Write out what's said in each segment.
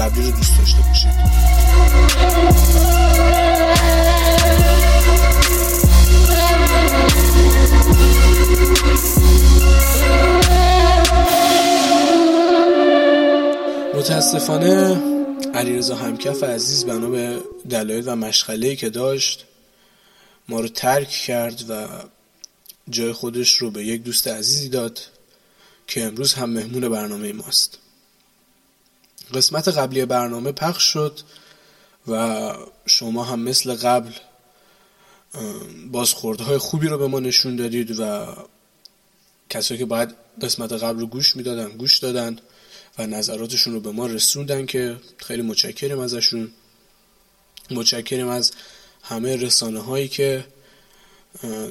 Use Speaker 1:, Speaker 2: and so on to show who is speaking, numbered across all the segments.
Speaker 1: قبلی رو دوست داشته باشید. متاسفانه علیرضا همکف عزیز بنا به دلایل و مشغله که داشت ما رو ترک کرد و جای خودش رو به یک دوست عزیزی داد که امروز هم مهمون برنامه ماست. قسمت قبلی برنامه پخش شد و شما هم مثل قبل بازخوردهای خوبی رو به ما نشون دادید و کسایی که باید قسمت قبل رو گوش می‌دادن گوش دادن و نظراتشون رو به ما رسوندن که خیلی متشکریم ازشون. متشکریم از همه رسانه هایی که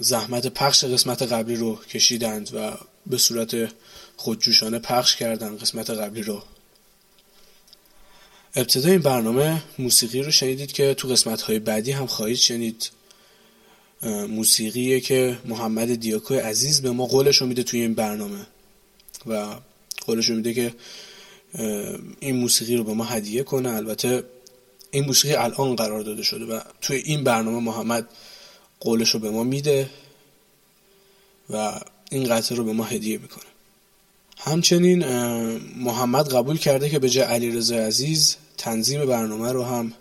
Speaker 1: زحمت پخش قسمت قبلی رو کشیدند و به صورت خودجوشانه پخش کردن قسمت قبلی رو. ابتدای این برنامه موسیقی رو شنیدید که تو قسمت های بعدی هم خواهید شنید. موسیقیه که محمد دیاکو عزیز به ما قولش رو میده توی این برنامه. و قولش رو میده که این موسیقی رو به ما هدیه کنه. البته این موسیقی الان قرار داده شده و توی این برنامه محمد قولش رو به ما میده و این قطعه رو به ما هدیه می‌کنه. همچنین محمد قبول کرده که به جای علیرضا عزیز تنظیم برنامه رو هم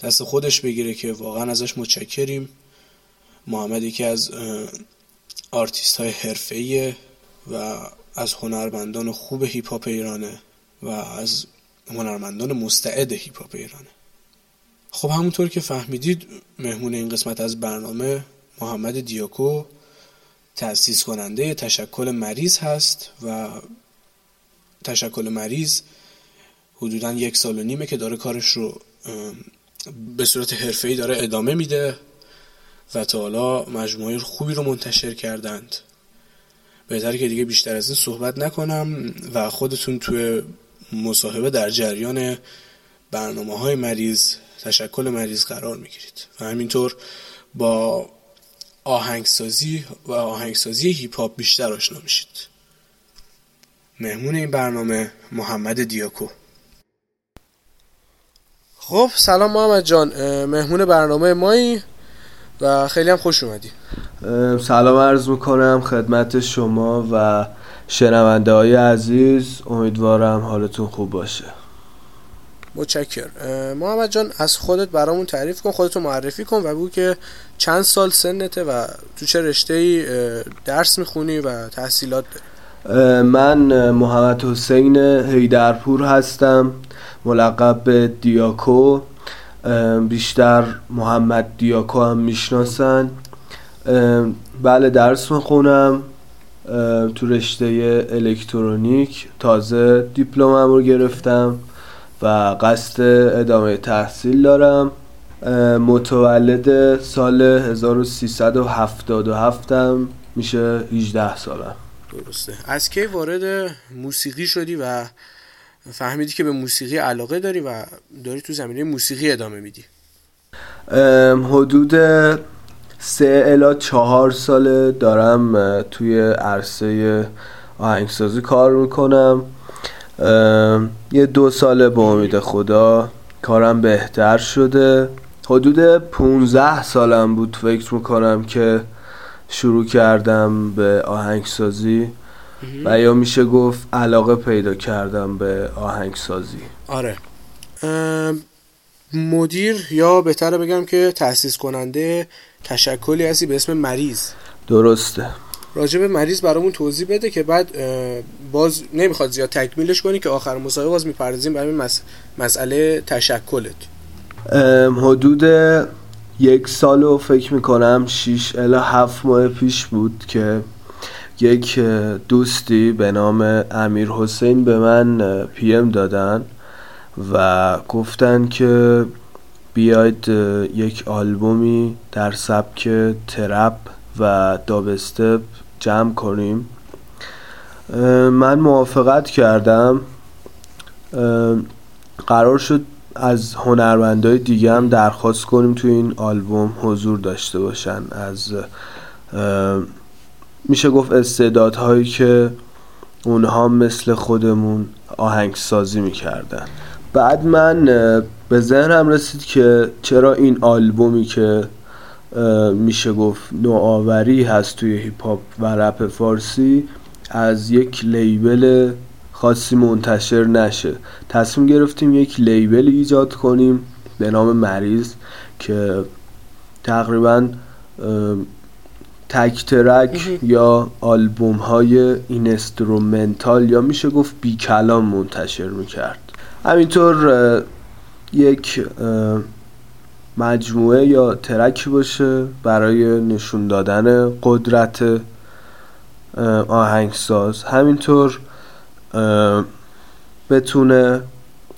Speaker 1: دست خودش بگیره که واقعا ازش متشکریم. محمد یکی از آرتیست های حرفه‌ایه و از هنرمندان خوب هیپ هاپ ایرانه و از هنرمندان مستعد هیپ هاپ ایرانه. خب همونطور که فهمیدید مهمون این قسمت از برنامه محمد دیاکو تأسیس کننده تشکل مریض هست و تشکل مریض حدودا یک سال و نیمه که داره کارش رو به صورت حرفه‌ای داره ادامه میده و تا حالا مجموعه خوبی رو منتشر کردند. بهتره که دیگه بیشتر از این صحبت نکنم و خودتون توی مصاحبه در جریان برنامه های مریض تشکل مریض قرار می‌گیرید. و همینطور با آهنگسازی و آهنگسازی هیپ هاپ بیشتر آشنا میشید. مهمون این برنامه محمد دیاکو. خب سلام محمد جان. مهمون برنامه مایی و خیلی هم خوش اومدی.
Speaker 2: سلام عرض می‌کنم خدمت شما و شنونده های عزیز. امیدوارم حالتون خوب باشه.
Speaker 1: متشکر محمد جان از خودت برامون تعریف کن خودتو معرفی کن و بگو که چند سال سنته و تو چه رشته درس می‌خونی و تحصیلات
Speaker 2: داری؟ من محمد حسین هیدرپور هستم ملقب به دیاکو. بیشتر محمد دیاکو هم می‌شناسن. بله درس می‌خونم. تو رشته الکترونیک تازه دیپلمم رو گرفتم. و قصد ادامه تحصیل دارم. متولد سال 1377 هم میشه 18 سالم
Speaker 1: درسته. از کی وارد موسیقی شدی و فهمیدی که به موسیقی علاقه داری و داری تو زمینه موسیقی ادامه میدی؟
Speaker 2: حدود سه الا چهار ساله دارم توی عرصه آهنگسازی کار می‌کنم. یه دو ساله به امید خدا کارم بهتر شده. حدود 15 سالم بود فکر می‌کنم که شروع کردم به آهنگسازی. و یا میشه گفت علاقه پیدا کردم به آهنگسازی.
Speaker 1: آره. مدیر یا بهتره بگم که تأسیس کننده تشکلی هستی به اسم مریض.
Speaker 2: درسته.
Speaker 1: راجع به مریض برامون توضیح بده که بعد باز نمی‌خواد زیاد تکمیلش کنی که آخر مصاحبه باز می‌پردازیم برای مس... مسئله تشکلت.
Speaker 2: حدود یک سال و فکر می‌کنم 6 الا هفت ماه پیش بود که یک دوستی به نام امیر حسین به من پی ام دادن و گفتن که بیاید یک آلبومی در سبک ترپ و دابستپ جمع کنیم. من موافقت کردم. قرار شد از هنرمندای دیگه هم درخواست کنیم توی این آلبوم حضور داشته باشن. از میشه گفت استعدادهایی که اونها مثل خودمون آهنگسازی می‌کردن. بعد من به ذهنم رسید که چرا این آلبومی که میشه گفت نوآوری هست توی هیپ هاپ و رپ فارسی از یک لیبل خاصی منتشر نشه. تصمیم گرفتیم یک لیبل ایجاد کنیم به نام مریض که تقریبا تک track یا آلبوم های instrumental یا میشه گفت بی کلام منتشر می‌کرد. همینطور یک مجموعه یا track ی باشه برای نشون دادن قدرت آهنگساز. همینطور بتونه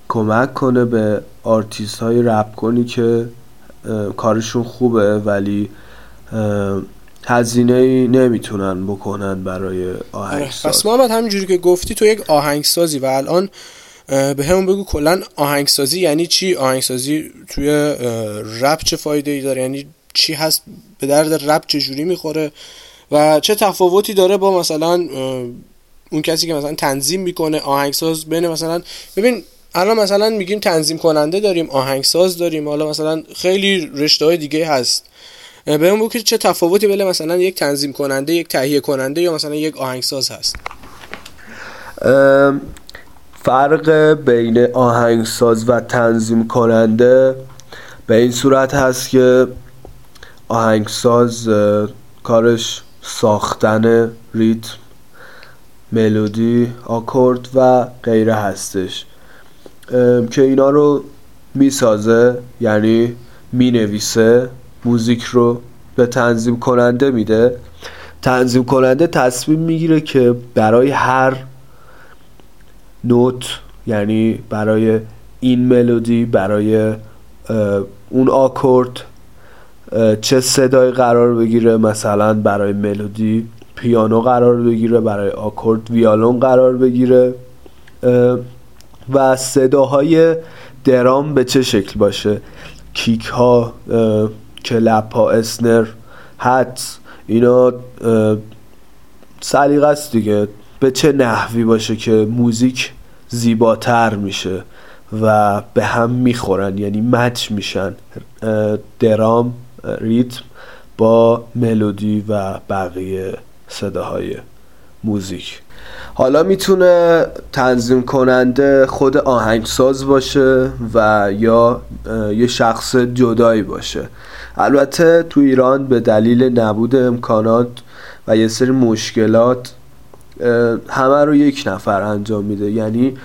Speaker 2: کمک کنه به آرتیست های رپ کنی که کارشون خوبه ولی هزینه نمی‌تونن بکنن برای آهنگساز.
Speaker 1: پس محمد همینجوری که گفتی تو یک آهنگسازی و الان بهمون بگو کلا آهنگسازی یعنی چی؟ آهنگسازی توی رپ چه فایده ای داره؟ یعنی چی هست؟ به درد رپ چه جوری می‌خوره؟ و چه تفاوتی داره با مثلا اون کسی که مثلا تنظیم می‌کنه آهنگساز بین مثلا ببین الان مثلا میگیم تنظیم کننده داریم آهنگساز داریم حالا مثلا خیلی رشته های دیگه هست. به اون که چه تفاوتی بین مثلا یک تنظیم کننده یک تهیه کننده یا مثلا یک آهنگساز هست.
Speaker 2: فرق بین آهنگساز و تنظیم کننده به این صورت هست که آهنگساز کارش ساختن ریتم ملودی آکورد و غیره هستش. که اینا رو می‌سازه یعنی می‌نویسه موزیک رو به تنظیم کننده میده. تنظیم کننده تصمیم می‌گیره که برای هر نوت یعنی برای این ملودی برای اون آکورد چه صدای قرار بگیره مثلا برای ملودی پیانو قرار بگیره برای آکورد ویالون قرار بگیره و صداهای درام به چه شکل باشه؟ کیک ها کلپ ها اسنر هت اینا سلیقه است دیگه. به چه نحوی باشه که موزیک زیباتر میشه و به هم می‌خورن یعنی مچ میشن. درام ریتم با ملودی و بقیه صداهای موزیک. حالا می‌تونه تنظیم کننده خود آهنگساز باشه و یا یه شخص جدایی باشه. البته تو ایران به دلیل نبود امکانات و یه سری مشکلات همه رو یک نفر انجام میده. یعنی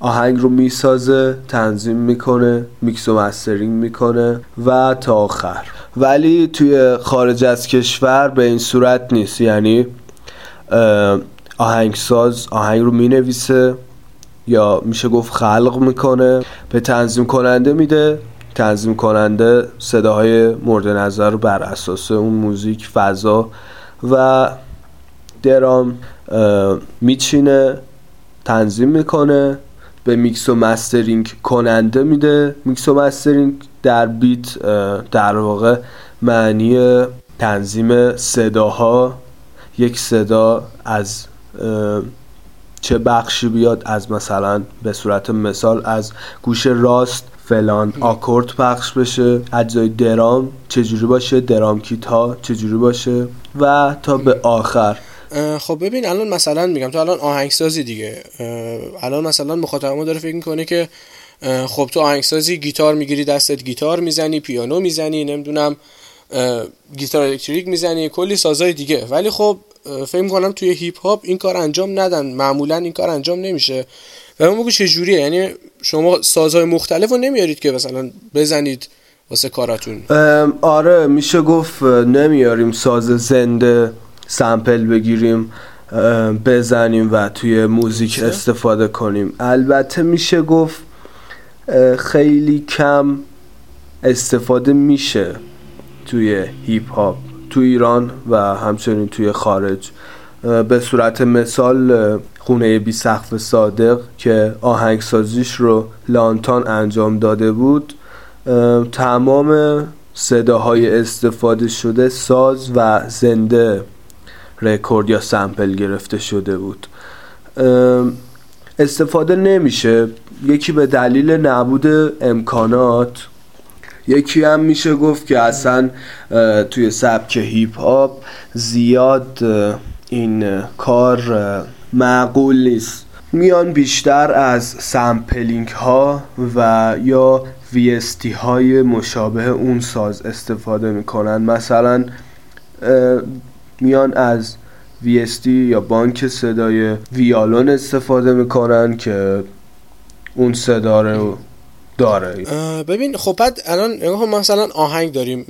Speaker 2: آهنگ رو می‌سازه تنظیم می‌کنه میکس و mastering می‌کنه و تا آخر. ولی توی خارج از کشور به این صورت نیست. یعنی آهنگساز آهنگ رو می‌نویسه یا میشه گفت خلق می‌کنه به تنظیم کننده میده. تنظیم کننده صداهای مورد نظر رو بر اساس اون موزیک فضا و درام میچینه تنظیم می‌کنه به میکس و mastering کننده میده. میکس و mastering در beat در واقع معنی تنظیم صداها. یک صدا از چه بخشی بیاد از مثلا به صورت مثال از گوش راست فلان آکورد پخش بشه اجزای درام چجوری باشه drum kit ها چجوری باشه و تا به آخر.
Speaker 1: خب ببین الان مثلا میگم تو الان آهنگسازی دیگه. الان مثلا مخاطب ما داره فکر می‌کنه که خب تو آهنگسازی گیتار می‌گیری دستت گیتار می‌زنی پیانو می‌زنی نمی‌دونم گیتار الکتریک می‌زنی کلی سازای دیگه. ولی خب فکر می‌کنم توی هیپ هاپ این کار انجام ندن. معمولا این کار انجام نمیشه. و من بگو چه جوریه یعنی شما سازهای مختلف رو نمیارید که مثلا بزنید واسه کاراتون؟
Speaker 2: آره میشه گفت نمیاریم ساز زنده. سمپل بگیریم بزنیم و توی موزیک استفاده کنیم. البته میشه گفت خیلی کم استفاده میشه توی هیپ هاپ تو ایران و همچنین توی خارج. به صورت مثال خونه بی سقف صادق که آهنگسازیش رو لانتان انجام داده بود تمام صداهای استفاده شده ساز زنده. رکورد یا sample گرفته شده بود. استفاده نمیشه. یکی به دلیل نبود امکانات یکی هم میشه گفت که اصلا توی سبک هیپ هاپ زیاد این کار معقول نیست. میان بیشتر از sampling ها و یا VST های مشابه اون ساز استفاده می‌کنن. مثلا میان از VST یا بانک صدای ویالون استفاده می‌کنن که اون صدا رو داره.
Speaker 1: ببین خب بعد الان مثلا آهنگ داریم.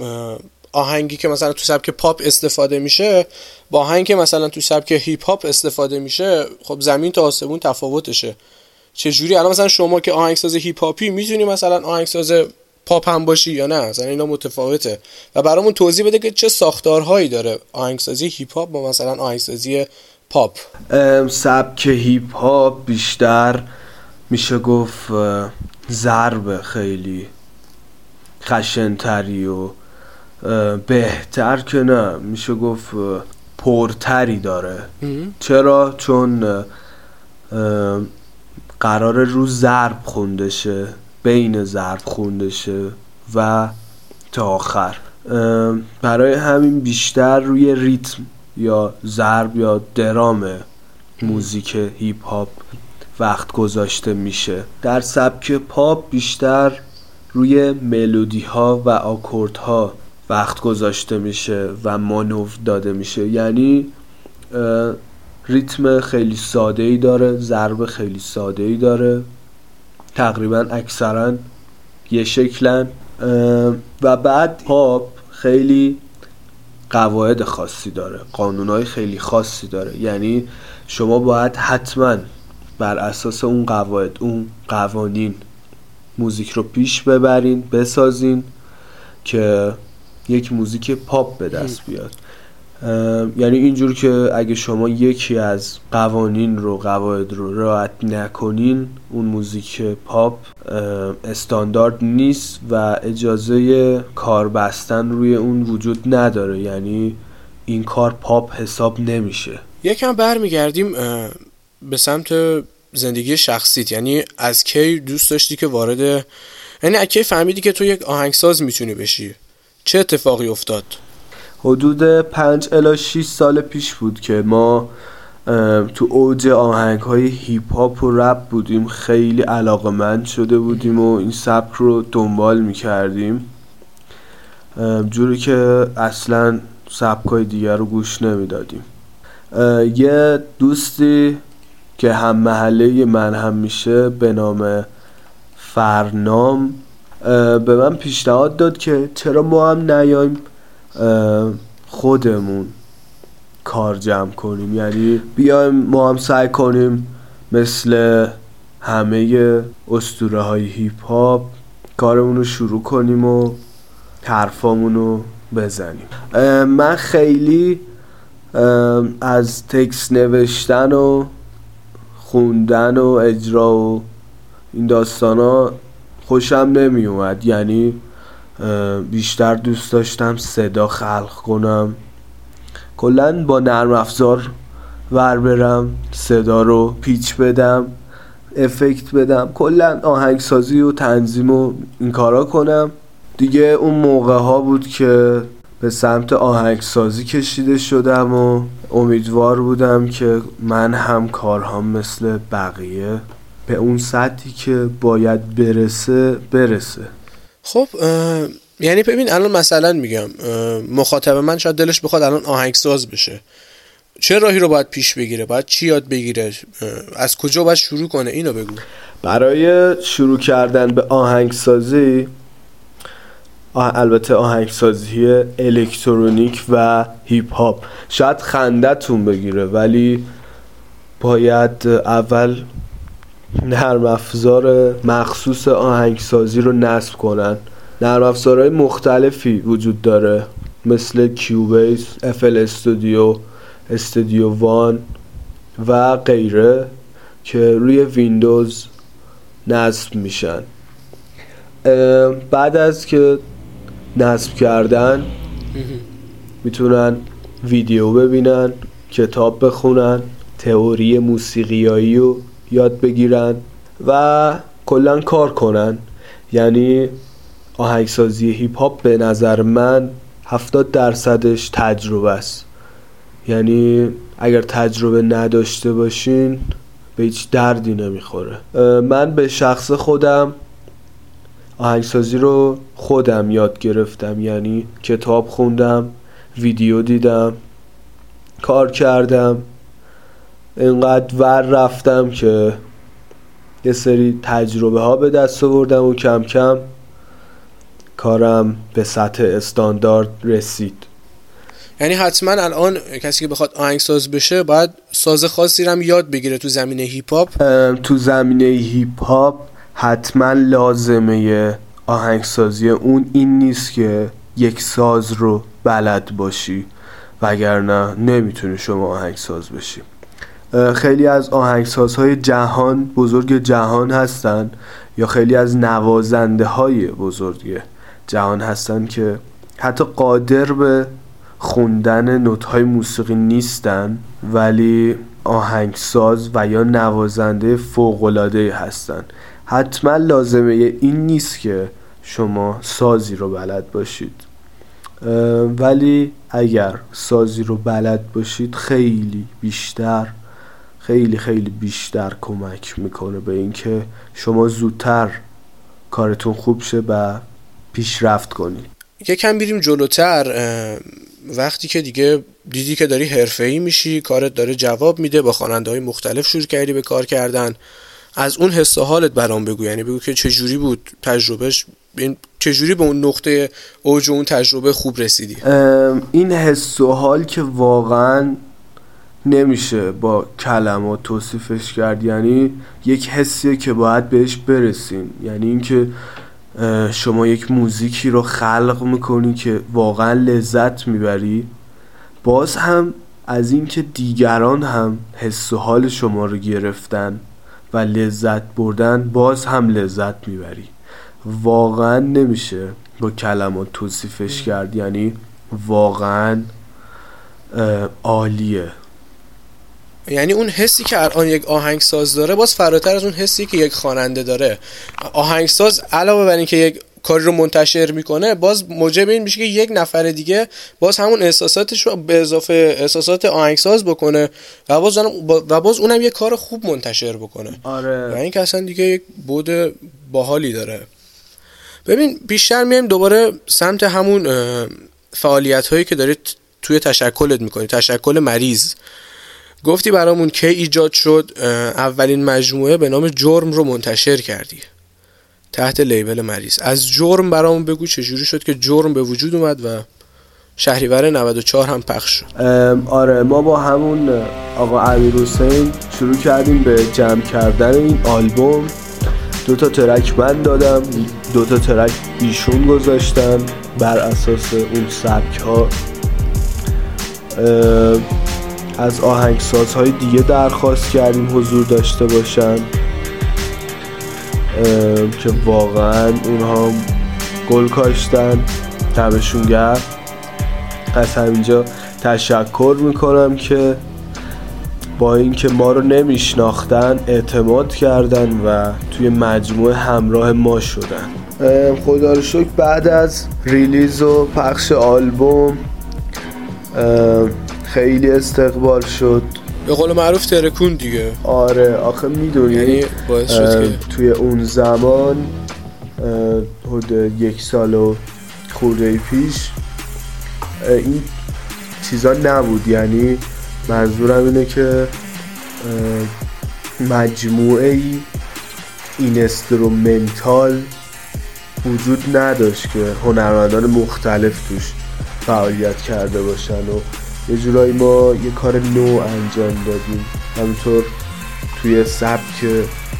Speaker 1: آهنگی که مثلا تو سبک پاپ استفاده میشه با آهنگی که مثلا تو سبک هیپ هاپ استفاده میشه خب زمین تا آسمون تفاوتشه. چجوری؟ الان مثلا شما که آهنگساز هیپ هاپی می‌تونی مثلا آهنگساز پاپ هم باشی یا نه؟ مثلا اینا متفاوته. و برامون توضیح بده که چه ساختارهایی داره آهنگسازی هیپ هاپ با مثلا آهنگسازی پاپ.
Speaker 2: سبک هیپ هاپ بیشتر میشه گفت ضرب خیلی خشنتری و بهتر که نه. میشه گفت پرتری داره. چرا؟ چون قرار رو ضرب خونده شه. بین ضرب خونده شه و تا آخر. برای همین بیشتر روی ریتم یا ضرب یا درام موزیک هیپ هاپ وقت گذاشته میشه. در سبک پاپ بیشتر روی ملودی ها و آکورد ها وقت گذاشته میشه و مانور داده میشه. یعنی ریتم خیلی ساده ای داره ضرب خیلی ساده ای داره. تقریبا اکثرا یه شکلن. و بعد پاپ خیلی قواعد خاصی داره. قانونهای خیلی خاصی داره. یعنی شما باید حتما بر اساس اون قواعد اون قوانین موزیک رو پیش ببرین بسازین که یک موزیک پاپ به دست بیاد. یعنی اینجور که اگه شما یکی از قوانین رو قواعد رو رعایت نکنین اون موزیک پاپ استاندارد نیست و اجازه کار بستن روی اون وجود نداره. یعنی این کار پاپ حساب نمیشه.
Speaker 1: یکم برمیگردیم به سمت زندگی شخصیت. یعنی از کی دوست داشتی که وارد یعنی از کی فهمیدی که تو یک آهنگساز می‌تونی بشی؟ چه اتفاقی افتاد؟
Speaker 2: حدود پنج الا 6 سال پیش بود که ما تو اوج آهنگ های هیپ هاپ و رپ بودیم. خیلی علاقمند شده بودیم و این سبک رو دنبال می‌کردیم. جوری که اصلا سبک های دیگر رو گوش نمی‌دادیم. یه دوستی که هم محله من هم میشه به نام فرنام به من پیشنهاد داد که چرا ما هم نیایم؟ خودمون کار جمع کنیم. یعنی بیایم ما هم سعی کنیم مثل همه استوره های هیپ هاپ کارمون رو شروع کنیم و حرفامون رو بزنیم. من خیلی از تکس نوشتن و خوندن و اجرا و این داستان ها خوشم نمی اومد یعنی بیشتر دوست داشتم صدا خلق کنم. کلا با نرم افزار ور برم صدا رو پیچ بدم افکت بدم. کلا آهنگسازی و تنظیم و این کارا کنم. دیگه اون موقع ها بود که به سمت آهنگسازی کشیده شدم و امیدوار بودم که من هم کارهام مثل بقیه به اون سطحی که باید برسه برسه.
Speaker 1: خب یعنی ببین الان مثلا میگم مخاطب من شاید دلش بخواد الان آهنگساز بشه. چه راهی رو باید پیش بگیره؟ باید چی یاد بگیره؟ از کجا باید شروع کنه؟ اینو بگو.
Speaker 2: برای شروع کردن به آهنگسازی البته آهنگسازی الکترونیک و هیپ هاپ شاید خندتون بگیره ولی باید اول نرم افزار مخصوص آهنگسازی رو نصب کنن. نرم افزارهای مختلفی وجود داره. مثل کیوبیس، افل استودیو، استودیو وان و غیره که روی ویندوز نصب میشن. بعد از که نصب کردن می‌تونن ویدیو ببینن کتاب بخونن تئوری موسیقیایی رو یاد بگیرن و کلا کار کنن. یعنی آهنگسازی هیپ هاپ به نظر من هفتاد درصدش تجربه است. یعنی اگر تجربه نداشته باشین به هیچ دردی نمی‌خوره. من به شخص خودم آهنگسازی رو خودم یاد گرفتم. یعنی کتاب خوندم ویدیو دیدم کار کردم. اینقدر ور رفتم که یه سری تجربه ها به دست آوردم و کم کم کارم به سطح استاندارد رسید.
Speaker 1: یعنی حتما الان کسی که بخواد آهنگساز بشه باید ساز خاصی رو هم یاد بگیره تو زمینه هیپ هاپ
Speaker 2: تو زمینه هیپ هاپ حتما لازمه آهنگسازی اون. این نیست که یک ساز رو بلد باشی وگرنه نمی‌تونی شما آهنگساز بشی. خیلی از آهنگسازهای جهان بزرگ جهان هستن یا خیلی از نوازنده های بزرگ جهان هستن که حتی قادر به خوندن نوت های موسیقی نیستن ولی آهنگساز و یا نوازنده فوقلاده هستن. حتما لازمه این نیست که شما سازی رو بلد باشید. ولی اگر سازی رو بلد باشید خیلی بیشتر خیلی خیلی بیشتر کمک می‌کنه به اینکه شما زودتر کارتون خوب شه و پیشرفت کنید
Speaker 1: یکم بیریم جلوتر وقتی که دیگه دیدی که داری حرفه‌ای میشی کارت داره جواب میده با خواننده های مختلف شروع کردی به کار کردن. از اون حس حالت برام بگو یعنی بگو که چجوری بود تجربهش این چجوری به اون نقطه اوج اون تجربه خوب رسیدی؟
Speaker 2: این حس و حال که واقعا نمیشه با کلمات توصیفش کرد. یعنی یک حسیه که باید بهش برسین یعنی اینکه شما یک موزیکی رو خلق می‌کنی که واقعا لذت می‌بری. باز هم از اینکه دیگران هم حس و حال شما رو گرفتن و لذت بردن باز هم لذت می‌بری. واقعا نمیشه با کلمات توصیفش کرد. یعنی واقعا عالیه.
Speaker 1: یعنی اون حسی که الان یک آهنگساز داره باز فراتر از اون حسی که یک خواننده داره. آهنگساز علاوه بر اینکه یک کاری رو منتشر می‌کنه باز موجب این میشه که یک نفر دیگه باز همون احساساتش رو به اضافه احساسات آهنگساز بکنه و باز, و باز اونم یه کار خوب منتشر بکنه.
Speaker 2: آره.
Speaker 1: و این که اصلا دیگه یک بود باحالی داره. ببین بیشتر میایم دوباره سمت همون فعالیت هایی که دارید توی تشکلت می‌کنی. تشکل مریض. گفتی برامون که ایجاد شد اولین مجموعه به نام جرم رو منتشر کردی. تحت لیبل مریض. از جرم برامون بگو چجوری شد که جرم به وجود اومد و شهریور 94 هم پخش شد.
Speaker 2: آره ما با همون آقا امیر حسین شروع کردیم به جمع کردن این آلبوم. دو تا ترک من دادم دو تا ترک ایشون گذاشتن بر اساس اون سبک ها از آهنگسازهای دیگه درخواست کردیم حضور داشته باشن. که واقعا اونها گل کاشتن دمشون گرد از همینجا تشکر می‌کنم که با اینکه ما رو نمیشناختن اعتماد کردن و توی مجموعه همراه ما شدن. خدا رو شکر بعد از ریلیز و پخش آلبوم خیلی استقبال شد.
Speaker 1: به قول معروف ترکون دیگه.
Speaker 2: آره آخه می‌دونی
Speaker 1: یعنی باعث شد
Speaker 2: توی اون زمان حدود یک سال و خورده پیش این چیزا نبود. یعنی منظورم اینه که مجموعه ای instrumental وجود نداشت که هنرمندان مختلف توش فعالیت کرده باشن و یه جورایی ما یه کار نو انجام دادیم. همینطور توی سبک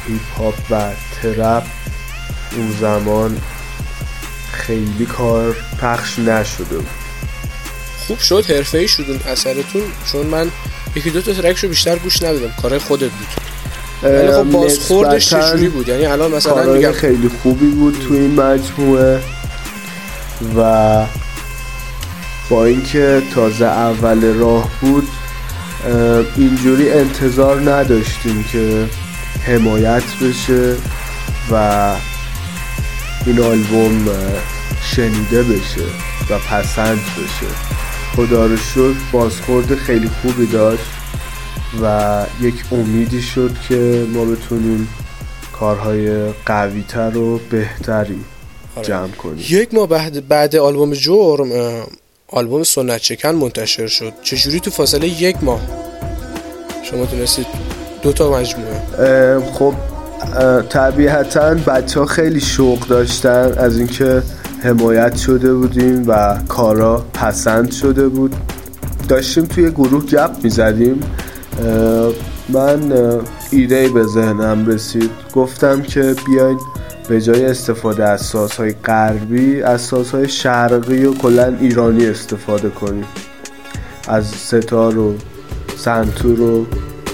Speaker 2: هیپ هاپ و ترپ اون زمان خیلی کار پخش نشده بود.
Speaker 1: خوب شد حرفه‌ای شدون اثرتون چون من یکی دو تا ترکشو بیشتر گوش ندادم کارهای خودت بود. ولی خب بازخوردش چجوری بود؟ یعنی الان مثلا میگم
Speaker 2: خیلی خوبی بود تو این مجموعه و با اینکه تازه اول راه بود اینجوری انتظار نداشتیم که حمایت بشه و این آلبوم شنیده بشه و پسند بشه خدا رو شد بازخورد خیلی خوبی داشت و یک امیدی شد که ما بتونیم کارهای قویتر و بهتری آره. جمع کنیم
Speaker 1: یک ماه بعد, بعد آلبوم جرم آلبوم سنت چکن منتشر شد. چجوری تو فاصله یک ماه؟ شما تونستید دو تا مجموعه.
Speaker 2: خب طبیعتا بچه ها خیلی شوق داشتن از اینکه حمایت شده بودیم و کارا پسند شده بود. داشتیم توی گروه گپ می‌زدیم. من ایده به ذهنم رسید. گفتم که بیاین به جای استفاده از سازهای غربی از سازهای شرقی و کلا ایرانی استفاده کنیم. از سه‌تار و سنتور و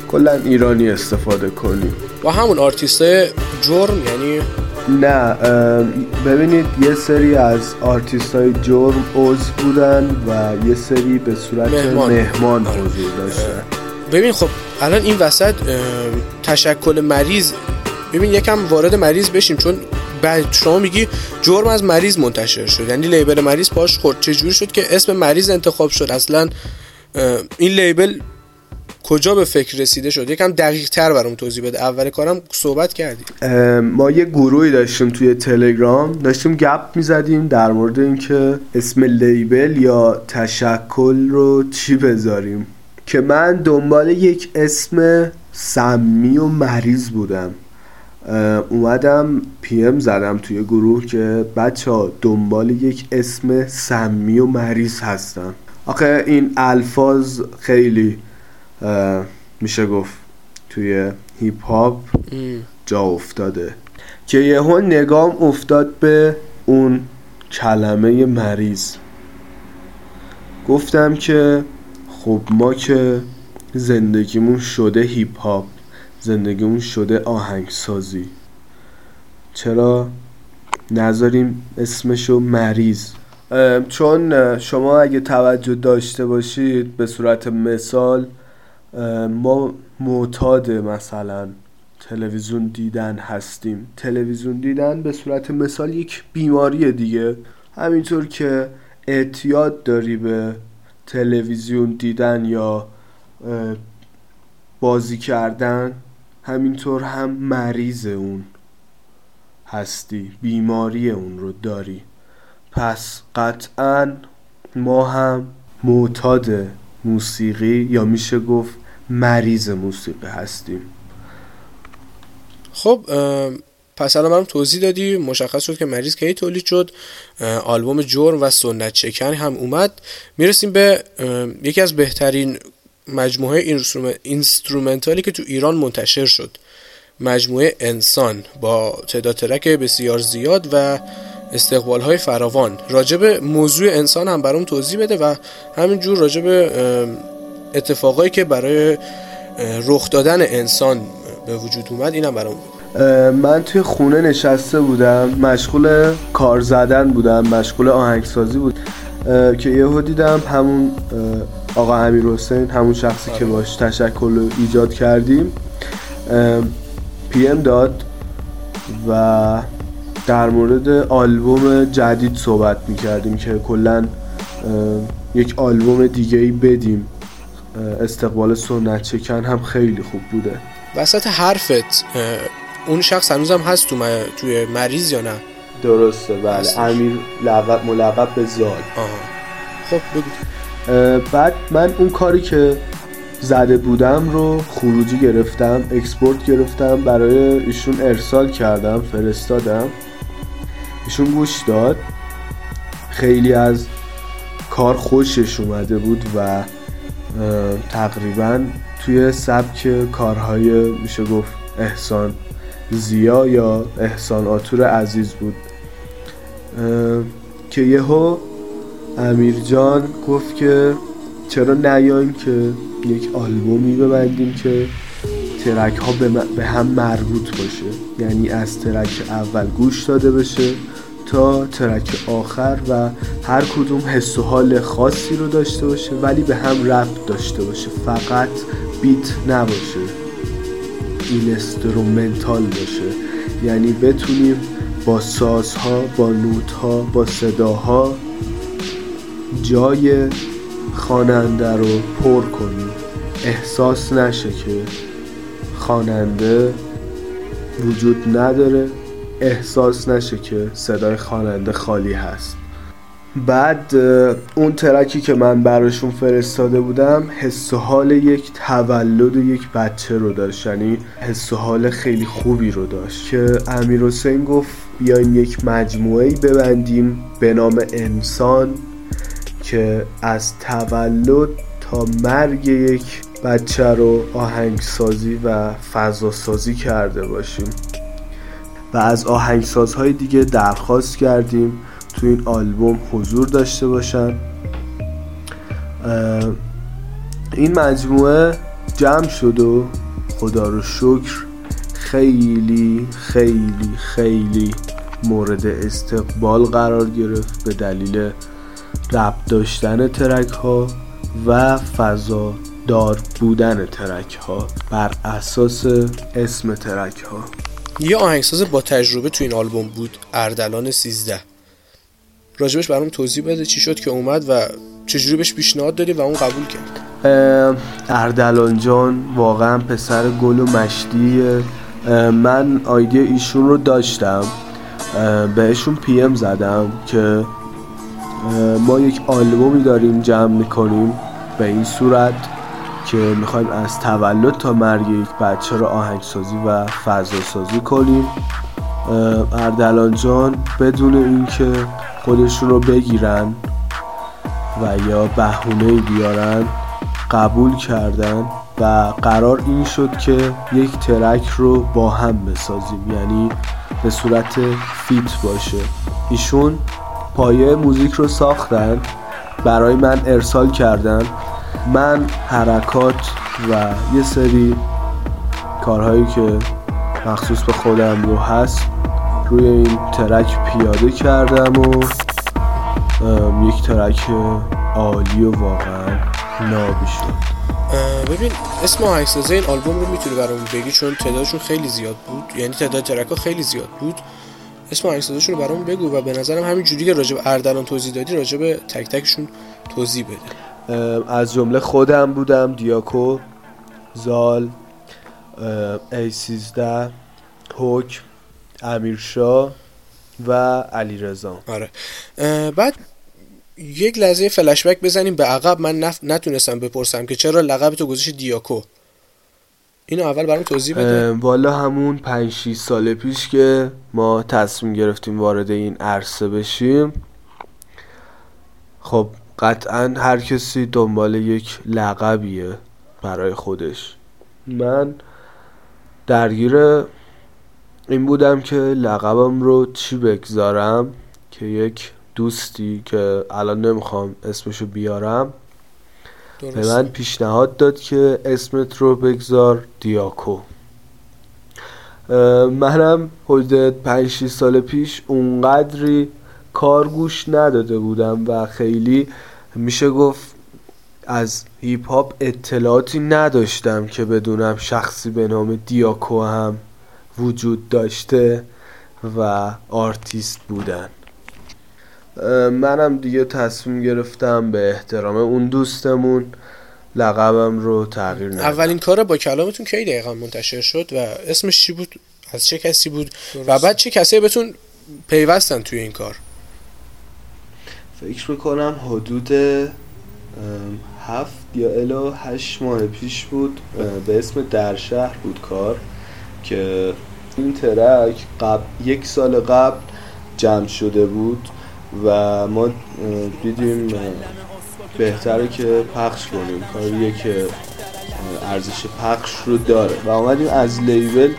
Speaker 2: کلا ایرانی استفاده کنیم.
Speaker 1: با همون آرتیست جرم یعنی؟
Speaker 2: نه ببینید یه سری از آرتیست های جرم عضو بودن و یه سری به صورت مهمان, مهمان آره. حضور داشتن.
Speaker 1: ببین خب الان این وسط تشکل مریض ببین یکم وارد مریض بشیم چون بعد شما میگی جرم از مریض منتشر شد. یعنی لیبل مریض پاش خورد. چجوری شد که اسم مریض انتخاب شد؟ اصلا این لیبل کجا به فکر رسیده شد؟ یکم دقیق تر برام توضیح بده. اول کارم صحبت کردیم
Speaker 2: ما یه گروهی داشتیم توی تلگرام. داشتیم گپ می‌زدیم در مورد اینکه اسم لیبل یا تشکل رو چی بذاریم. که من دنبال یک اسم سمی و مریض بودم. اومدم پی ام زدم توی گروه که بچه ها دنبال یک اسم سمی و مریض هستم آخه این الفاظ خیلی میشه گفت توی هیپ هاپ جا افتاده. که یهو نگام افتاد به اون کلمه مریض. گفتم که خب ما که زندگیمون شده هیپ هاپ زندگیمون شده آهنگسازی. چرا؟ نذاریم اسمشو مریض. چون شما اگه توجه داشته باشید به صورت مثال ما معتاد مثلا تلویزیون دیدن هستیم. تلویزیون دیدن به صورت مثال یک بیماری دیگه. همینطور که اعتیاد داری به تلویزیون دیدن یا بازی کردن همینطور هم مریض اون هستی بیماری اون رو داری. پس قطعا ما هم معتاد موسیقی یا میشه گفت مریض موسیقی هستیم.
Speaker 1: خب پس الان من توضیح دادی مشخص شد که مریض کی تولید شد. آلبوم جرم و سنت چکن هم اومد. می‌رسیم به یکی از بهترین مجموعه اینسترومنتالی که تو ایران منتشر شد. مجموعه انسان با تعداد ترک بسیار زیاد و استقبال های فراوان راجب موضوع انسان هم برام توضیح بده و همینجور راجب اتفاقایی که برای رخ دادن انسان به وجود اومد اینم برام
Speaker 2: من توی خونه نشسته بودم. مشغول کار زدن بودم. مشغول آهنگسازی بود. که یهو دیدم همون آقا امیر حسین همون شخصی که باش تشکل رو ایجاد کردیم. پی ام داد و در مورد آلبوم جدید صحبت می‌کردیم که کلا یک آلبوم دیگه ای بدیم. استقبال سنت چکن هم خیلی خوب بوده.
Speaker 1: وسط حرفت اون شخص هنوزم هست تو توی مریض یا نه؟
Speaker 2: درسته بله. امیر لقب ملقب به زال
Speaker 1: خب بگو.
Speaker 2: بعد من اون کاری که زده بودم رو خروجی گرفتم اکسپورت گرفتم برای ایشون ارسال کردم فرستادم. ایشون گوش داد. خیلی از کار خوشش اومده بود و تقریبا توی سبک کارهای میشه گفت احسان زیا یا احسان آتور عزیز بود. که یهو امیر جان گفت که چرا نیایم که یک آلبومی ببندیم که ترک ها به هم مربوط باشه. یعنی از track اول گوش داده بشه تا track آخر و هر کدوم حس و حال خاصی رو داشته باشه ولی به هم ربط داشته باشه. فقط beat نباشه. instrumental باشه. یعنی بتونیم با سازها با نوتها با صداها جای خواننده رو پر کنیم احساس نشه که خواننده وجود نداره. احساس نشه که صدای خواننده خالی هست. بعد اون ترکی که من براشون فرستاده بودم حس و حال یک تولد یک بچه رو داشت. یعنی حس و حال خیلی خوبی رو داشت. که امیر حسین گفت بیاین یک مجموعه ببندیم به نام انسان که از تولد تا مرگ یک بچه رو آهنگسازی و فضاسازی کرده باشیم. و از آهنگسازهای دیگه درخواست کردیم تو این آلبوم حضور داشته باشن. این مجموعه جمع شد و خدا رو شکر خیلی خیلی خیلی مورد استقبال قرار گرفت به دلیل رب داشتن ترک ها و فضا دار بودن ترک ها بر اساس اسم ترک ها
Speaker 1: یه آهنگساز با تجربه تو این آلبوم بود اردلان 13 راجبش برام توضیح بده چی شد که اومد و چجوری بهش پیشنهاد دادی و اون قبول کرد.
Speaker 2: اردلان جان واقعا پسر گل و مشتی من آیدی ایشون رو داشتم. بهشون پی ام زدم که ما یک آلبومی داریم جمع می‌کنیم به این صورت که می‌خوایم از تولد تا مرگ یک بچه رو آهنگسازی و فضاسازی کنیم. اردلان جان بدون اینکه خودشون رو بگیرن و یا بهونه بیارن قبول کردن و قرار این شد که یک ترک رو با هم بسازیم. یعنی به صورت فیت باشه. ایشون پایه موزیک رو ساختن. برای من ارسال کردن. من حرکات و یه سری کارهایی که مخصوص به خودم رو هست روی این ترک پیاده کردم و یک ترک عالی و واقعا نابی شد.
Speaker 1: ببین اسم آهنگسازه این آلبوم رو می‌تونی برامون بگی چون تعدادشون خیلی زیاد بود. یعنی تعداد ترک ها خیلی زیاد بود. اسم آهنگسازشون رو برامون بگو و به نظرم همین جوری که راجب اردلان توضیح دادی راجب تک تکشون توضیح بده.
Speaker 2: از جمله خودم بودم دیاکو زال ای سیزده حکم امیرشا و علی رزا
Speaker 1: آره بعد یک لحظه فلشبک بزنیم به عقب. من نف... نتونستم بپرسم که چرا لقب تو گذاشت دیاکو؟ اینو اول برام توضیح بده.
Speaker 2: والا همون 5 6 سال پیش که ما تصمیم گرفتیم وارد این عرصه بشیم خب قطعا هر کسی دنبال یک لقبیه برای خودش. من درگیر این بودم که لقبم رو چی بگذارم که یک دوستی که الان نمی‌خوام اسمشو بیارم به من پیشنهاد داد که اسمت رو بگذار دیاکو. منم حدود 5 سال پیش اونقدری کار گوش نداده بودم و خیلی میشه گفت از هیپ هاپ اطلاعاتی نداشتم که بدونم شخصی به نام دیاکو هم وجود داشته و آرتیست بودن. منم دیگه تصمیم گرفتم به احترام اون دوستمون لقبم رو تغییر ندم.
Speaker 1: اولین کار با کلامتون کی دقیقا منتشر شد و اسمش چی بود؟ از چه کسی بود؟ و بعد چه کسی بهتون پیوستن توی این کار؟
Speaker 2: فکر می‌کنم حدود هفت یا الی هشت ماه پیش بود به اسم در شهر بود کار که این ترک قبل یک سال قبل جمع شده بود. و ما دیدیم بهتره که پخش کنیم. کاریه که ارزش پخش رو داره. و آمدیم از لیبل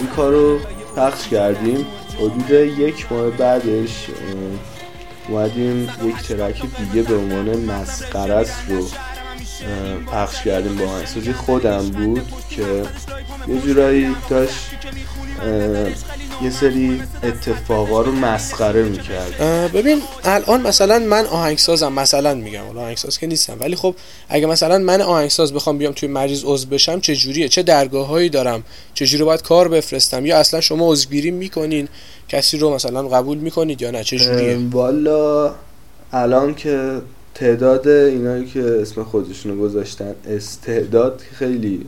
Speaker 2: این کار رو پخش کردیم. حدود یک ماه بعدش اومدیم یک ترک دیگه به عنوان مسقرس رو پخش کردیم با آهنگسازی خودم بود که یه جورایی داشت یه سری اتفاقا رو مسخره می‌کرد.
Speaker 1: ببین الان مثلا من آهنگسازم مثلا میگم حالا آهنگساز که نیستم ولی خب اگه مثلا من آهنگساز بخوام بیام توی مریض عضو بشم چه جوریه؟ چه درگاه هایی دارم؟ چه جوری باید کار بفرستم؟ یا اصلا شما عضوگیری می‌کنین؟ کسی رو مثلا قبول می‌کنید یا نه؟ چه جوریه؟
Speaker 2: والا الان که تعداد اینایی که اسم خودشونو گذاشتن استعداد خیلی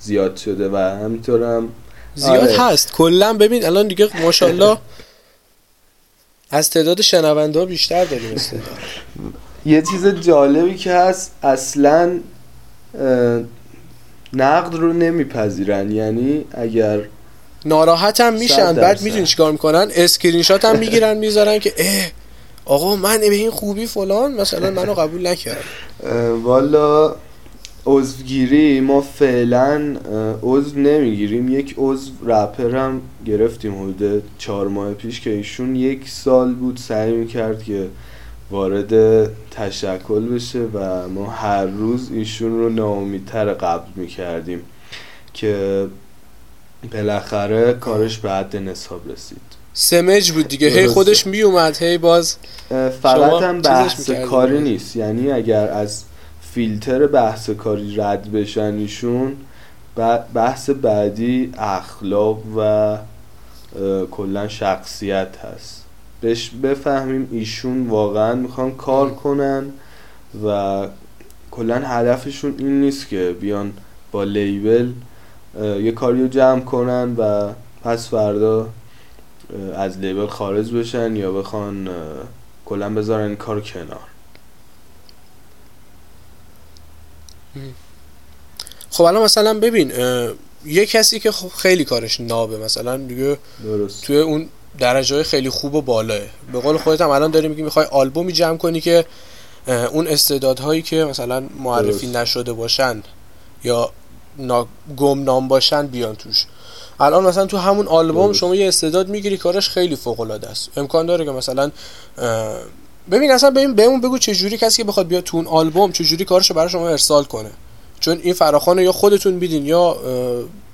Speaker 2: زیاد شده و همینطورم
Speaker 1: زیاد آره. هست. کلا ببین الان دیگه ماشاءالله از تعداد شنونده ها بیشتر داریم استعداد
Speaker 2: یه چیز جالبی که هست اصلا نقد رو نمیپذیرن. یعنی اگر
Speaker 1: ناراحت هم میشن. بعد می‌دونی چیکار می‌کنن؟ اسکرین شات هم می‌گیرن می‌ذارن که اه آقا من به این خوبی فلان مثلا منو قبول نکرد
Speaker 2: والا عضوگیری ما فعلا عضو نمی‌گیریم. یک عضو رپر هم گرفتیم حدود چهار ماه پیش که ایشون یک سال بود سعی می‌کرد که وارد تشکل بشه و ما هر روز ایشون رو ناامیدتر قبل می‌کردیم که بالاخره کارش به حد نصاب رسید.
Speaker 1: سمج بود دیگه. هی خودش میومد هی باز
Speaker 2: فقط هم بحث کاری نیست. یعنی اگر از فیلتر بحث کاری رد بشن ایشون بحث بعدی اخلاق و کلا شخصیت هست. بهش بفهمیم ایشون واقعا می‌خوان کار کنن و کلا هدفشون این نیست که بیان با لیبل یه کاری رو جمع کنن و پس فردا از لیبل خارج بشن یا بخوان کلا بذارن کار کنار.
Speaker 1: خب الان مثلا ببین یه کسی که خب خیلی کارش نابه مثلا دیگه
Speaker 2: درست.
Speaker 1: توی اون درجه های خیلی خوب و بالاه. به قول خودت هم الان داری میگی می‌خوای آلبومی جمع کنی که اون استعدادهایی که مثلا معرفی نشده باشن یا گمنام باشن بیان توش. الان مثلا تو همون آلبوم شما یه استعداد می‌گیری کارش خیلی فوق العاده است. امکان داره که مثلا ببین اصلا ببین بهمون بگو چه جوری کسی که بخواد بیاد تو اون آلبوم چه جوری کارشو برای شما ارسال کنه. چون این فراخانه یا خودتون میدین یا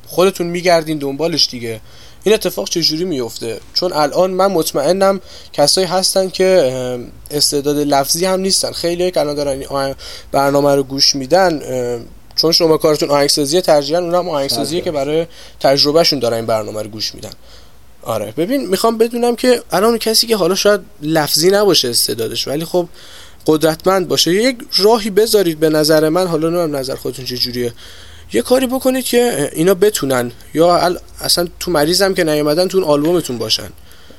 Speaker 1: خودتون میگردین دنبالش دیگه. این اتفاق چه جوری میفته چون الان من مطمئنم کسایی هستن که استعداد لفظی هم نیستن. خیلی الان دارن برنامه رو گوش میدن چون شما کارتون آهنگسازی ترجیحاً اونم آهنگسازیه که برای تجربهشون دارن این برنامه رو گوش میدن. آره. ببین می‌خوام بدونم که الان کسی که حالا شاید لفظی نباشه استعدادش ولی خب قدرتمند باشه. یک راهی بذارید به نظر من حالا نمیم نظر خودتون چه جوریه. یه کاری بکنید که اینا بتونن یا اصلا تو مریضم که نیومدن تو اون آلبومتون باشن.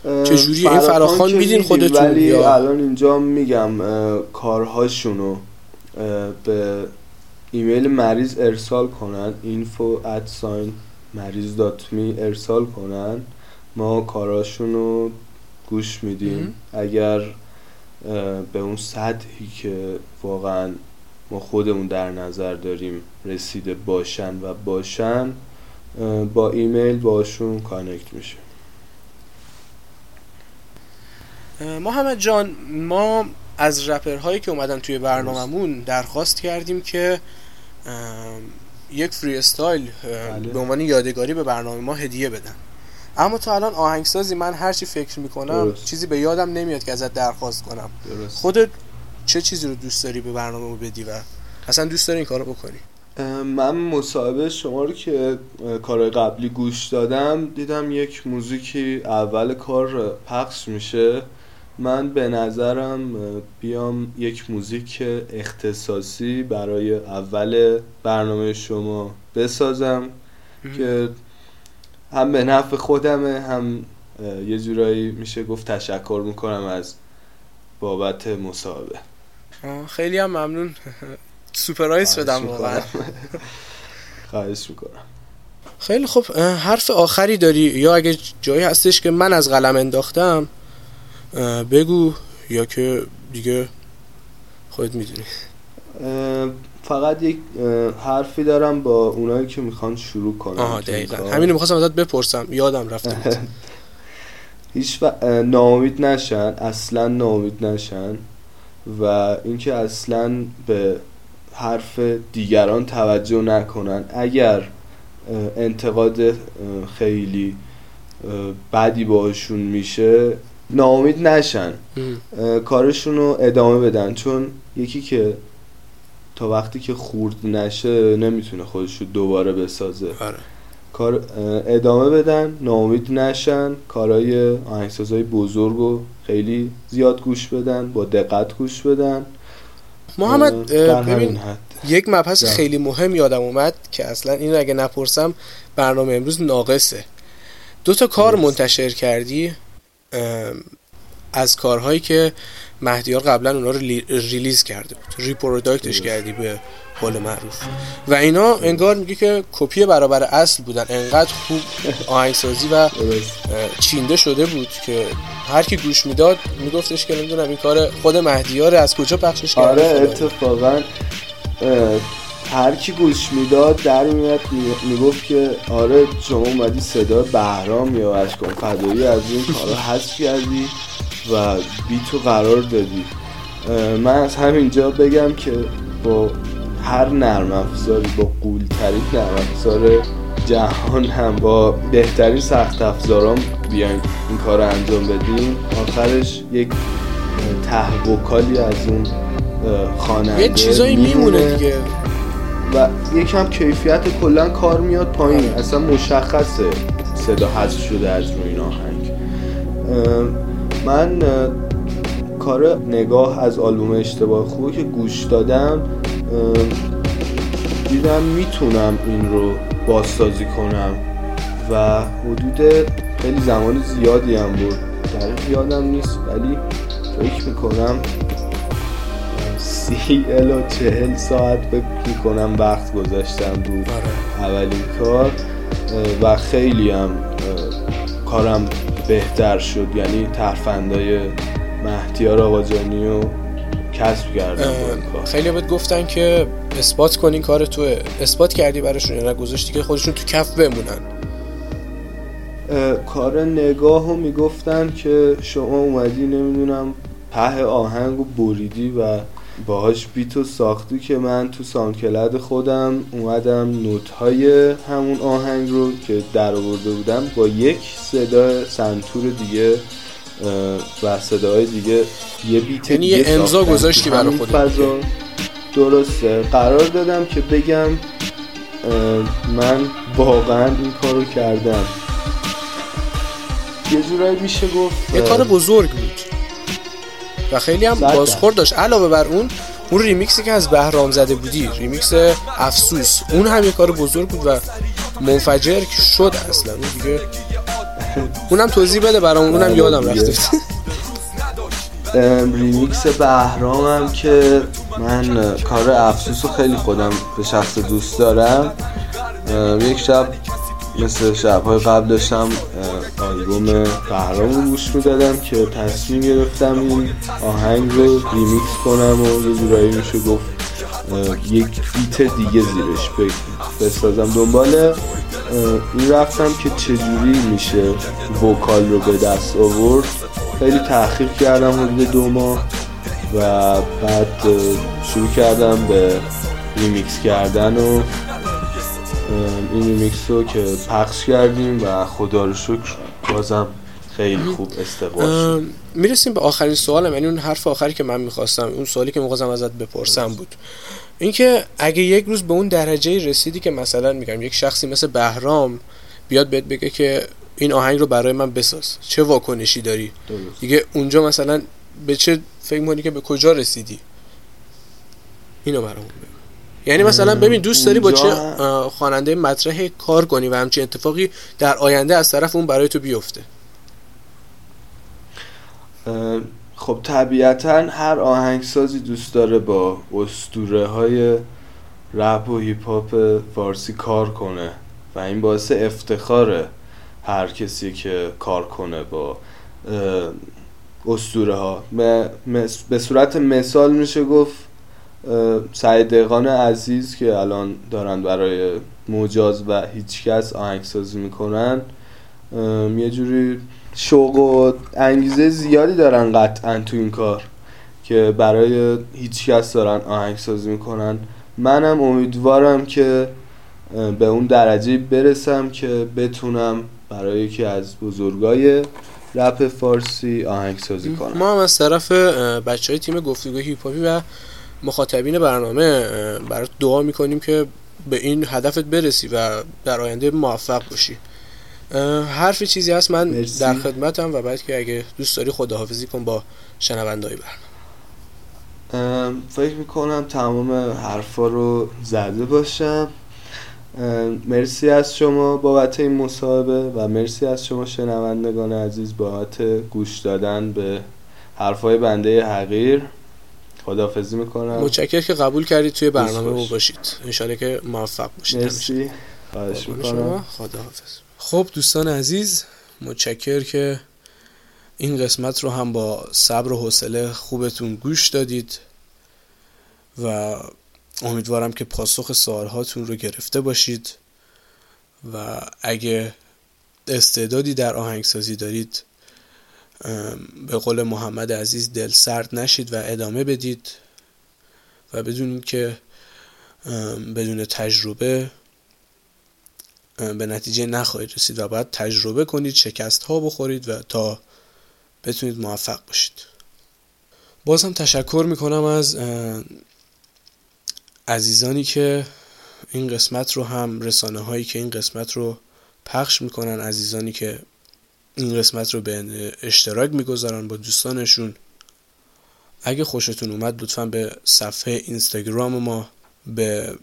Speaker 1: چه جوری این فراخان میدین خودتون
Speaker 2: ولی یا؟ الان اینجا میگم کارهاشونو به ایمیل مریض ارسال کنن info at sign مریض ارسال کنن. ما کاراشون رو گوش میدیم. اگر به اون سطحی که واقعا ما خودمون در نظر داریم رسیده باشن و باشن با ایمیل باشون connect میشه
Speaker 1: محمد جان ما از رپرهایی که اومدن توی برنامهمون درخواست کردیم که یک فری استایل بله. به عنوان یادگاری به برنامه ما هدیه بدن. اما تو الان آهنگسازی من هر چی فکر می‌کنم چیزی به یادم نمیاد که ازت درخواست کنم.
Speaker 2: درست.
Speaker 1: خودت چه چیزی رو دوست داری به برنامه بدی و اصلا دوست داری این کارو بکنی؟
Speaker 2: من مصاحبه شما رو که کار قبلی گوش دادم دیدم یک موزیکی اول کار پخش میشه. من به نظرم بیام یک موزیک اختصاصی برای اول برنامه شما بسازم که هم به نفع خودمه هم یه جورایی میشه گفت تشکر می‌کنم از بابت مصاحبه
Speaker 1: خیلی هم ممنون. سوپرایز شدم واقعا.
Speaker 2: خواهش می‌کنم.
Speaker 1: خیلی خب حرف آخری داری؟ یا اگه جایی هستش که من از قلم انداختم بگو یا که دیگه خودت می‌دونی.
Speaker 2: فقط یک حرفی دارم با اونایی که می‌خوان شروع کنن.
Speaker 1: آها دقیقا. همینو می‌خواستم ازت بپرسم. یادم رفته
Speaker 2: هیچ و... ناامید نشن. اصلا ناامید نشن. و اینکه اصلا به حرف دیگران توجه نکنن. اگر انتقاد خیلی بدی باشون میشه ناامید نشن. کارشون رو ادامه بدن. چون یکی که تا وقتی که خورد نشه نمی‌تونه خودش رو دوباره بسازه.
Speaker 1: آره.
Speaker 2: کار ادامه بدن ناامید نشن کارهای آهنگسازهای بزرگ رو خیلی زیاد گوش بدن با دقت گوش بدن.
Speaker 1: محمد ببین یک مبحث خیلی مهم یادم اومد که اصلا این اگه نپرسم برنامه امروز ناقصه. دو تا کار منتشر کردی از کارهایی که مهدیار قبلا اونا رو release کرده بود. reproduct ش کردی به قول معروف. و اینا انگار میگه که کپی برابر اصل بودن. انقدر خوب آهنگسازی و چینده شده بود که هر کی گوش می‌داد میگفتش که نمی‌دونم این کار خود مهدیار از کجا پخشش کرده
Speaker 2: آره اتفاقا هر کی گوش می‌داد در میاد می‌گفت که آره شما اومدی صدا بهرام یا اشکان فدایی از این کارا حذف کردی. و بیتو قرار دادی. من از همینجا بگم که با هر نرم افزاری با قولترین نرم افزار جهان هم با بهترین سخت افزاران بیاین این کار رو انجام بدیم آخرش یک تحوکالی از اون خواننده
Speaker 1: یه چیزایی میمونه دیگه.
Speaker 2: و یکم کیفیت کلا کار میاد پایین. اصلا مشخصه صدا حذف شده از روی این آهنگ. من کار نگاه از آلبوم اشتباه خوبه که گوش دادم دیدم می‌تونم این رو بازسازی کنم و حدود خیلی زمان زیادی هم بود در یادم نیست ولی فکر می‌کنم سی الا چهل ساعت فکر می‌کنم وقت گذاشتم بود آره. اولین کار و خیلی هم کارم بهتر شد. یعنی ترفندای مهدیار آقاجانی و کسب کردم
Speaker 1: خیلی بهت گفتن که اثبات کنین کار تو اثبات کردی براشون یا گذاشتی که خودشون تو کف بمونن.
Speaker 2: کار نگاه رو می‌گفتن که شما اومدی نمی‌دونم ته آهنگ و بریدی و باهاش بیتو ساختی که من تو سانکلد خودم اومدم نوت های همون آهنگ رو که در آورده بودم با یک صدا سنتور دیگه و صداهای دیگه یه بیت
Speaker 1: یعنی یه امضا گذاشتی برای خودت
Speaker 2: درسته. قرار دادم که بگم من واقعا این کارو کردم. یه جورایی میشه گفت
Speaker 1: یه کار بزرگ بود. و خیلی هم بازخورد داشت. علاوه بر اون اون ریمیکسی که از بهرام زده بودی ریمیکس افسوس. اون هم یه کار بزرگ بود و منفجر شد اصلا. اون دیگه اونم توضیح بده برام اونم بله یادم رفته
Speaker 2: ریمیکس بهرام هم که من کار افسوس رو خیلی خودم به شخصه دوست دارم. یک شب مثل شبهای قبل داشتم آلبوم بهرام رو گوش می‌دادم که تصمیم گرفتم این آهنگ رو ریمیکس کنم و یه جورایی میشه گفت یک beat دیگه زیرش بسازم دنبال این رفتم که چجوری میشه vocal رو به دست آورد. خیلی تحقیق کردم حدود دو ماه و بعد شروع کردم به ریمیکس کردن و این ریمیکس رو که پخش کردیم و خدا رو شکر بازم خیلی خوب استقبال شد.
Speaker 1: می‌رسیم به آخرین سوالم یعنی اون حرف آخری که من می‌خواستم اون سوالی که می‌خواستم ازت بپرسم بود. اینکه اگه یک روز به اون درجه رسیدی که مثلا میگم یک شخصی مثل بهرام بیاد بهت بگه که این آهنگ رو برای من بساز. چه واکنشی داری؟ دیگه اونجا مثلا به چه فکر می‌کنی که به کجا رسیدی؟ اینو برامون بگو. یعنی مثلا ببین دوست داری با چه خواننده مطرح کار کنی و همچین اتفاقی در آینده از طرف اون برای تو بیفته؟
Speaker 2: خب طبیعتا هر آهنگسازی دوست داره با اسطوره های رپ و هیپ هاپ فارسی کار کنه و این باعث افتخاره هر کسی که کار کنه با اسطوره ها به صورت مثال میشه گفت سعید دقان عزیز که الان دارن برای مجاز و هیچکس آهنگسازی می‌کنن یه جوری شوق و انگیزه زیادی دارن قطعا تو این کار که برای هیچ کس دارن آهنگسازی می‌کنن. منم امیدوارم که به اون درجه برسم که بتونم برای یکی از بزرگای رپ فارسی آهنگسازی کنم.
Speaker 1: ما هم از طرف بچه های تیم گفتگو هیپاپی و مخاطبین برنامه برات دعا می‌کنیم که به این هدفت برسی و در آینده موفق باشی. حرف چیزی هست من مرسی. در خدمتم و بعد که اگه دوست داری خداحافظی کن با شنوندهای
Speaker 2: برنامه. فکر می‌کنم تمام حرفا رو زده باشم. مرسی از شما بابت این مصاحبه و مرسی از شما شنوندگان عزیز بابت گوش دادن به حرفای بنده حقیر. خداحافظی می‌کنم.
Speaker 1: متشکرم که قبول کردید توی برنامه ما باشید. انشالله که موفق باشید.
Speaker 2: مرسی. خواهش می‌کنم.
Speaker 1: خداحافظ. خب دوستان عزیز متشکر که این قسمت رو هم با صبر و حوصله خوبتون گوش دادید و امیدوارم که پاسخ سوالهاتون رو گرفته باشید و اگه استعدادی در آهنگسازی دارید به قول محمد عزیز دل سرد نشید و ادامه بدید و بدون که بدون تجربه به نتیجه نخواهید رسید و باید تجربه کنید شکست ها بخورید و تا بتونید موفق باشید. باز هم تشکر می‌کنم از عزیزانی که این قسمت رو هم رسانه هایی که این قسمت رو پخش می‌کنن عزیزانی که این قسمت رو به اشتراک می‌گذارن با دوستانشون. اگه خوشتون اومد لطفا به صفحه اینستاگرام ما به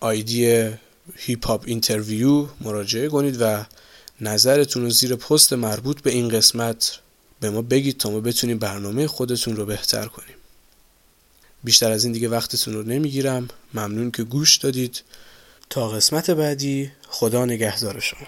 Speaker 1: آیدی Hip Hop Interview مراجعه کنید و نظرتون رو زیر پست مربوط به این قسمت به ما بگید تا ما بتونیم برنامه خودتون رو بهتر کنیم. بیشتر از این دیگه وقتتون رو نمی‌گیرم. ممنون که گوش دادید. تا قسمت بعدی خدا نگهدار شما.